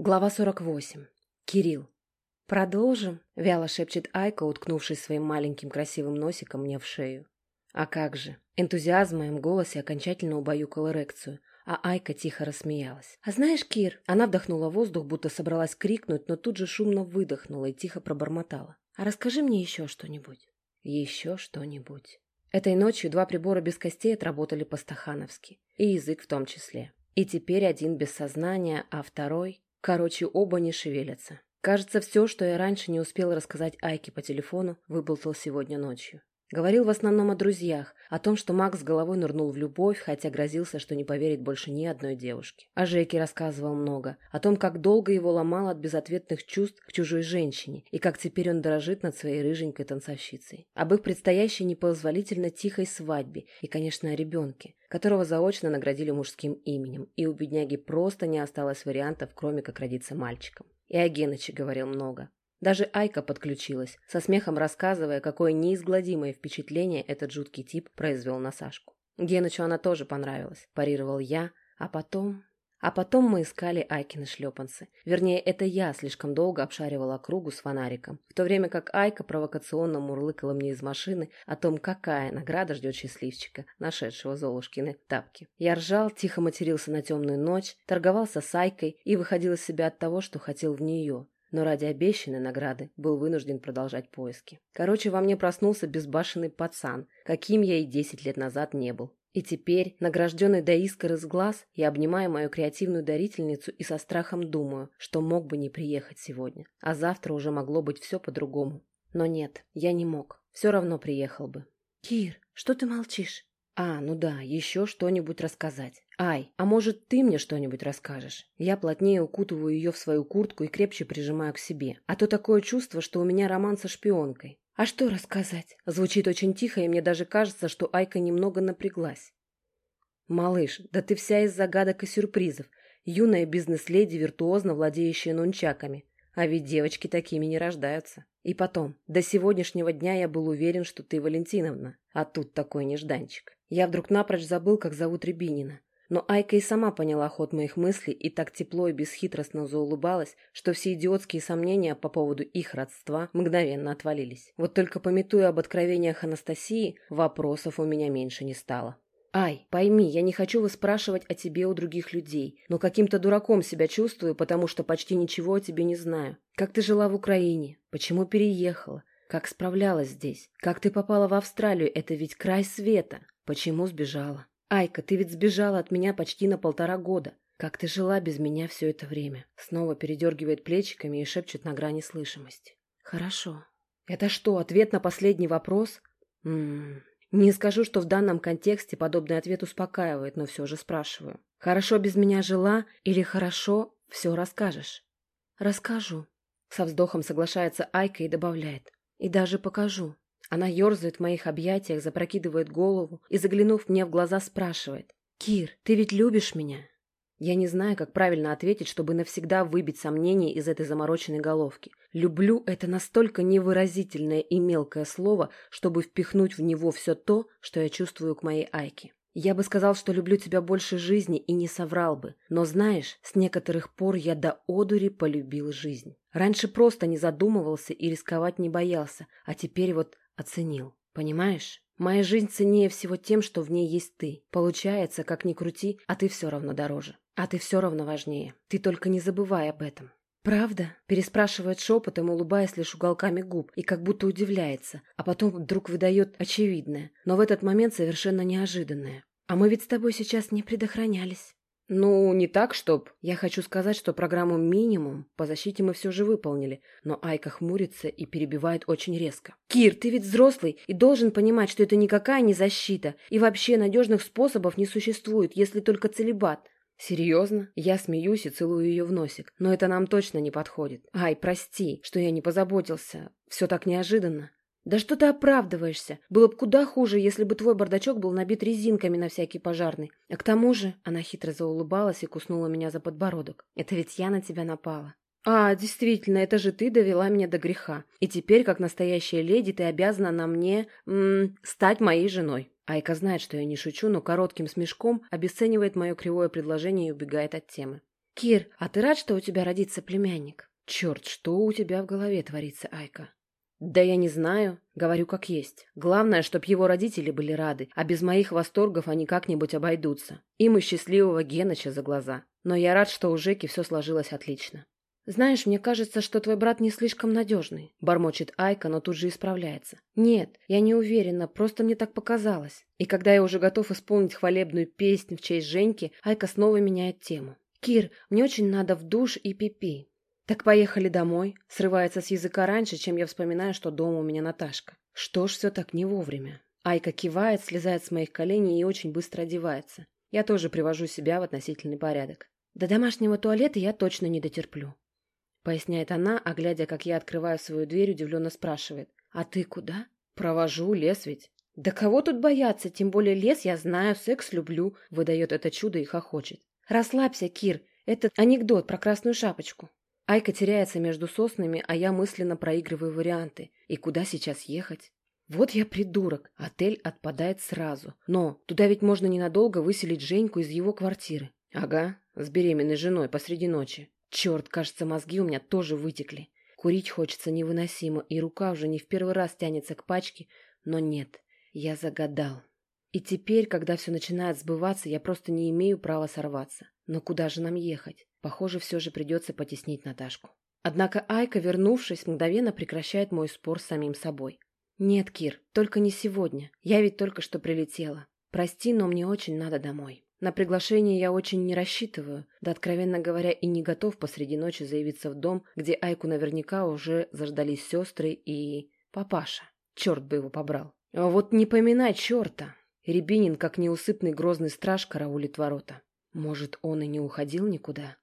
Глава 48. Кирилл. «Продолжим?» — вяло шепчет Айка, уткнувшись своим маленьким красивым носиком мне в шею. А как же. Энтузиазм в моем голосе окончательно убаюкал эрекцию, а Айка тихо рассмеялась. «А знаешь, Кир...» Она вдохнула воздух, будто собралась крикнуть, но тут же шумно выдохнула и тихо пробормотала. «А расскажи мне еще что-нибудь». «Еще что-нибудь». Этой ночью два прибора без костей отработали по-стахановски, и язык в том числе. И теперь один без сознания, а второй Короче, оба не шевелятся. Кажется, все, что я раньше не успел рассказать Айке по телефону, выболтал сегодня ночью. Говорил в основном о друзьях, о том, что Макс головой нырнул в любовь, хотя грозился, что не поверит больше ни одной девушке. О Жеке рассказывал много, о том, как долго его ломало от безответных чувств к чужой женщине, и как теперь он дорожит над своей рыженькой танцовщицей. Об их предстоящей непозволительно тихой свадьбе и, конечно, о ребенке, которого заочно наградили мужским именем, и у бедняги просто не осталось вариантов, кроме как родиться мальчиком. И о Геныче говорил много. Даже Айка подключилась, со смехом рассказывая, какое неизгладимое впечатление этот жуткий тип произвел на Сашку. Генычу она тоже понравилась, парировал я, а потом... А потом мы искали Айкины шлепанцы. Вернее, это я слишком долго обшаривала округу с фонариком, в то время как Айка провокационно мурлыкала мне из машины о том, какая награда ждет счастливчика, нашедшего Золушкины тапки. Я ржал, тихо матерился на темную ночь, торговался с Айкой и выходил из себя от того, что хотел в нее, но ради обещанной награды был вынужден продолжать поиски. Короче, во мне проснулся безбашенный пацан, каким я и десять лет назад не был. И теперь, награжденный до искр из глаз, я обнимаю мою креативную дарительницу и со страхом думаю, что мог бы не приехать сегодня, а завтра уже могло быть все по-другому. Но нет, я не мог, все равно приехал бы. «Кир, что ты молчишь?» «А, ну да, еще что-нибудь рассказать. Ай, а может, ты мне что-нибудь расскажешь?» Я плотнее укутываю ее в свою куртку и крепче прижимаю к себе. А то такое чувство, что у меня роман со шпионкой. «А что рассказать?» Звучит очень тихо, и мне даже кажется, что Айка немного напряглась. «Малыш, да ты вся из загадок и сюрпризов. Юная бизнес-леди, виртуозно владеющая нунчаками. А ведь девочки такими не рождаются. И потом, до сегодняшнего дня я был уверен, что ты Валентиновна. А тут такой нежданчик. Я вдруг напрочь забыл, как зовут Рябинина. Но Айка и сама поняла ход моих мыслей и так тепло и бесхитростно заулыбалась, что все идиотские сомнения по поводу их родства мгновенно отвалились. Вот только пометуя об откровениях Анастасии, вопросов у меня меньше не стало. «Ай, пойми, я не хочу выспрашивать о тебе у других людей, но каким-то дураком себя чувствую, потому что почти ничего о тебе не знаю. Как ты жила в Украине? Почему переехала? Как справлялась здесь? Как ты попала в Австралию? Это ведь край света. Почему сбежала? Айка, ты ведь сбежала от меня почти на полтора года. Как ты жила без меня все это время? Снова передергивает плечиками и шепчет на грани слышимости. Хорошо. Это что, ответ на последний вопрос? Ммм... Не скажу, что в данном контексте подобный ответ успокаивает, но все же спрашиваю. Хорошо без меня жила или хорошо все расскажешь? Расскажу. Со вздохом соглашается Айка и добавляет. И даже покажу. Она ерзает в моих объятиях, запрокидывает голову и, заглянув мне в глаза, спрашивает. «Кир, ты ведь любишь меня?» Я не знаю, как правильно ответить, чтобы навсегда выбить сомнения из этой замороченной головки. «Люблю» — это настолько невыразительное и мелкое слово, чтобы впихнуть в него все то, что я чувствую к моей Айке. Я бы сказал, что люблю тебя больше жизни и не соврал бы. Но знаешь, с некоторых пор я до одури полюбил жизнь. Раньше просто не задумывался и рисковать не боялся, а теперь вот оценил. Понимаешь? Моя жизнь ценнее всего тем, что в ней есть ты. Получается, как ни крути, а ты все равно дороже. А ты все равно важнее. Ты только не забывай об этом. «Правда?» – переспрашивает шепотом, улыбаясь лишь уголками губ, и как будто удивляется, а потом вдруг выдает очевидное, но в этот момент совершенно неожиданное. «А мы ведь с тобой сейчас не предохранялись». «Ну, не так, чтоб. Я хочу сказать, что программу «Минимум» по защите мы все же выполнили, но Айка хмурится и перебивает очень резко. «Кир, ты ведь взрослый и должен понимать, что это никакая не защита, и вообще надежных способов не существует, если только целебат». «Серьезно?» Я смеюсь и целую ее в носик, но это нам точно не подходит. «Ай, прости, что я не позаботился. Все так неожиданно». «Да что ты оправдываешься? Было бы куда хуже, если бы твой бардачок был набит резинками на всякий пожарный. А к тому же...» Она хитро заулыбалась и куснула меня за подбородок. «Это ведь я на тебя напала». «А, действительно, это же ты довела меня до греха. И теперь, как настоящая леди, ты обязана на мне... М -м, стать моей женой». Айка знает, что я не шучу, но коротким смешком обесценивает мое кривое предложение и убегает от темы. «Кир, а ты рад, что у тебя родится племянник?» «Черт, что у тебя в голове творится, Айка?» «Да я не знаю. Говорю как есть. Главное, чтоб его родители были рады, а без моих восторгов они как-нибудь обойдутся. Им и счастливого Геныча за глаза. Но я рад, что у Жеки все сложилось отлично. «Знаешь, мне кажется, что твой брат не слишком надежный», — бормочет Айка, но тут же исправляется. «Нет, я не уверена, просто мне так показалось». И когда я уже готов исполнить хвалебную песню в честь Женьки, Айка снова меняет тему. «Кир, мне очень надо в душ и пипи». -пи. «Так поехали домой», — срывается с языка раньше, чем я вспоминаю, что дома у меня Наташка. Что ж все так не вовремя? Айка кивает, слезает с моих коленей и очень быстро одевается. Я тоже привожу себя в относительный порядок. До домашнего туалета я точно не дотерплю. Поясняет она, а глядя, как я открываю свою дверь, удивленно спрашивает. «А ты куда?» «Провожу, лес ведь». «Да кого тут бояться? Тем более лес я знаю, секс люблю», — выдает это чудо и хохочет. «Расслабься, Кир. Это анекдот про красную шапочку». Айка теряется между соснами, а я мысленно проигрываю варианты. И куда сейчас ехать? Вот я придурок. Отель отпадает сразу. Но туда ведь можно ненадолго выселить Женьку из его квартиры. Ага, с беременной женой посреди ночи. Черт, кажется, мозги у меня тоже вытекли. Курить хочется невыносимо, и рука уже не в первый раз тянется к пачке, но нет, я загадал. И теперь, когда все начинает сбываться, я просто не имею права сорваться. Но куда же нам ехать? Похоже, все же придется потеснить Наташку. Однако Айка, вернувшись, мгновенно прекращает мой спор с самим собой. «Нет, Кир, только не сегодня. Я ведь только что прилетела. Прости, но мне очень надо домой». На приглашение я очень не рассчитываю, да, откровенно говоря, и не готов посреди ночи заявиться в дом, где Айку наверняка уже заждались сестры и... папаша. Черт бы его побрал. Вот не поминай черта. Рябинин, как неусыпный грозный страж, караулит ворота. Может, он и не уходил никуда?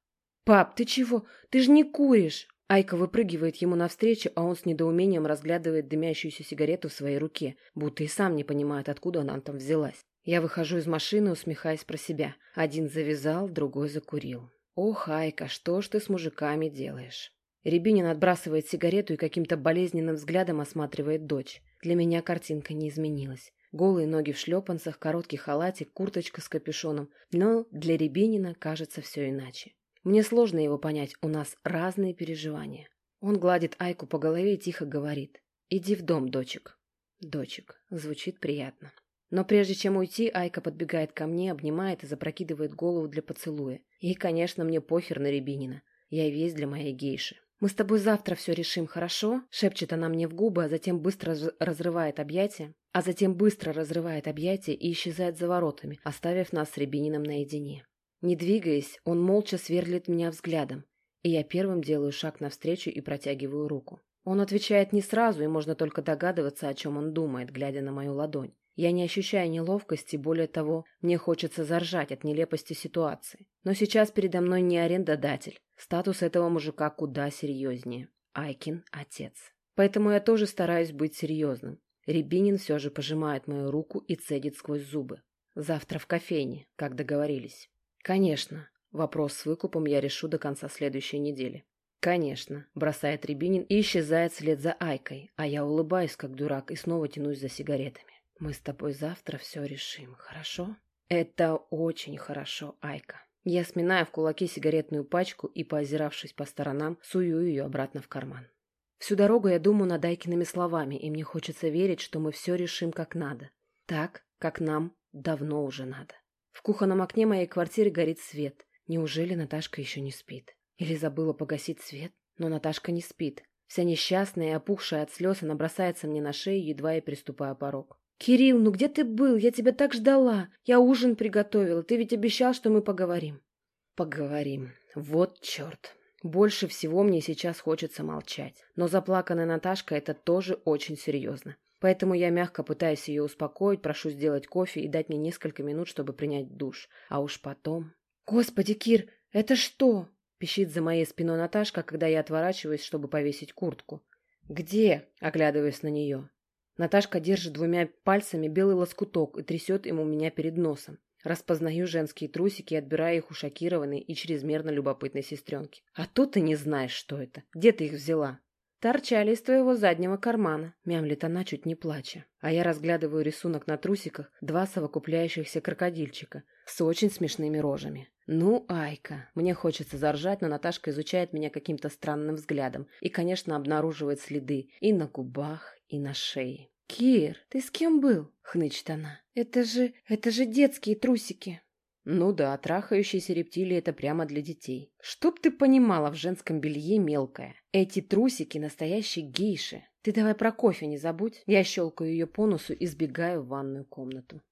«Пап, ты чего? Ты же не куришь!» Айка выпрыгивает ему навстречу, а он с недоумением разглядывает дымящуюся сигарету в своей руке, будто и сам не понимает, откуда она там взялась. Я выхожу из машины, усмехаясь про себя. Один завязал, другой закурил. «Ох, Айка, что ж ты с мужиками делаешь?» Рябинин отбрасывает сигарету и каким-то болезненным взглядом осматривает дочь. Для меня картинка не изменилась. Голые ноги в шлепанцах, короткий халатик, курточка с капюшоном. Но для Рябинина кажется все иначе. Мне сложно его понять, у нас разные переживания. Он гладит Айку по голове и тихо говорит. «Иди в дом, дочек». «Дочек». Звучит приятно. Но прежде чем уйти, Айка подбегает ко мне, обнимает и запрокидывает голову для поцелуя. И, конечно, мне похер на Рябинина. Я весь для моей гейши. «Мы с тобой завтра все решим, хорошо?» Шепчет она мне в губы, а затем быстро разрывает объятия. А затем быстро разрывает объятия и исчезает за воротами, оставив нас с Рябининым наедине. Не двигаясь, он молча сверлит меня взглядом, и я первым делаю шаг навстречу и протягиваю руку. Он отвечает не сразу, и можно только догадываться, о чем он думает, глядя на мою ладонь. Я не ощущаю неловкости, более того, мне хочется заржать от нелепости ситуации. Но сейчас передо мной не арендодатель. Статус этого мужика куда серьезнее. Айкин – отец. Поэтому я тоже стараюсь быть серьезным. Рябинин все же пожимает мою руку и цедит сквозь зубы. Завтра в кофейне, как договорились. Конечно. Вопрос с выкупом я решу до конца следующей недели. «Конечно», — бросает Рябинин и исчезает вслед за Айкой, а я улыбаюсь, как дурак, и снова тянусь за сигаретами. Мы с тобой завтра все решим, хорошо? Это очень хорошо, Айка. Я сминаю в кулаке сигаретную пачку и, поозиравшись по сторонам, сую ее обратно в карман. Всю дорогу я думаю над Айкиными словами, и мне хочется верить, что мы все решим как надо. Так, как нам давно уже надо. В кухонном окне моей квартиры горит свет. Неужели Наташка еще не спит? Или забыла погасить свет? Но Наташка не спит. Вся несчастная и опухшая от слез, она бросается мне на шею, едва я приступаю порог. «Кирилл, ну где ты был? Я тебя так ждала. Я ужин приготовила. Ты ведь обещал, что мы поговорим». «Поговорим. Вот черт. Больше всего мне сейчас хочется молчать. Но заплаканная Наташка – это тоже очень серьезно. Поэтому я мягко пытаюсь ее успокоить, прошу сделать кофе и дать мне несколько минут, чтобы принять душ. А уж потом... «Господи, Кир, это что?» – пищит за моей спиной Наташка, когда я отворачиваюсь, чтобы повесить куртку. «Где?» – оглядываясь на нее. Наташка держит двумя пальцами белый лоскуток и трясет им у меня перед носом. Распознаю женские трусики и отбираю их у шокированной и чрезмерно любопытной сестренки. А то ты не знаешь, что это. Где ты их взяла? Торчали из твоего заднего кармана», — мямлит она, чуть не плача. А я разглядываю рисунок на трусиках, два совокупляющихся крокодильчика с очень смешными рожами. Ну, Айка, мне хочется заржать, но Наташка изучает меня каким-то странным взглядом и, конечно, обнаруживает следы и на губах, и на шее. «Кир, ты с кем был?» — хнычет она. «Это же... это же детские трусики!» Ну да, трахающиеся рептилии – это прямо для детей. Чтоб ты понимала в женском белье мелкое. Эти трусики – настоящие гейши. Ты давай про кофе не забудь. Я щелкаю ее по носу и сбегаю в ванную комнату.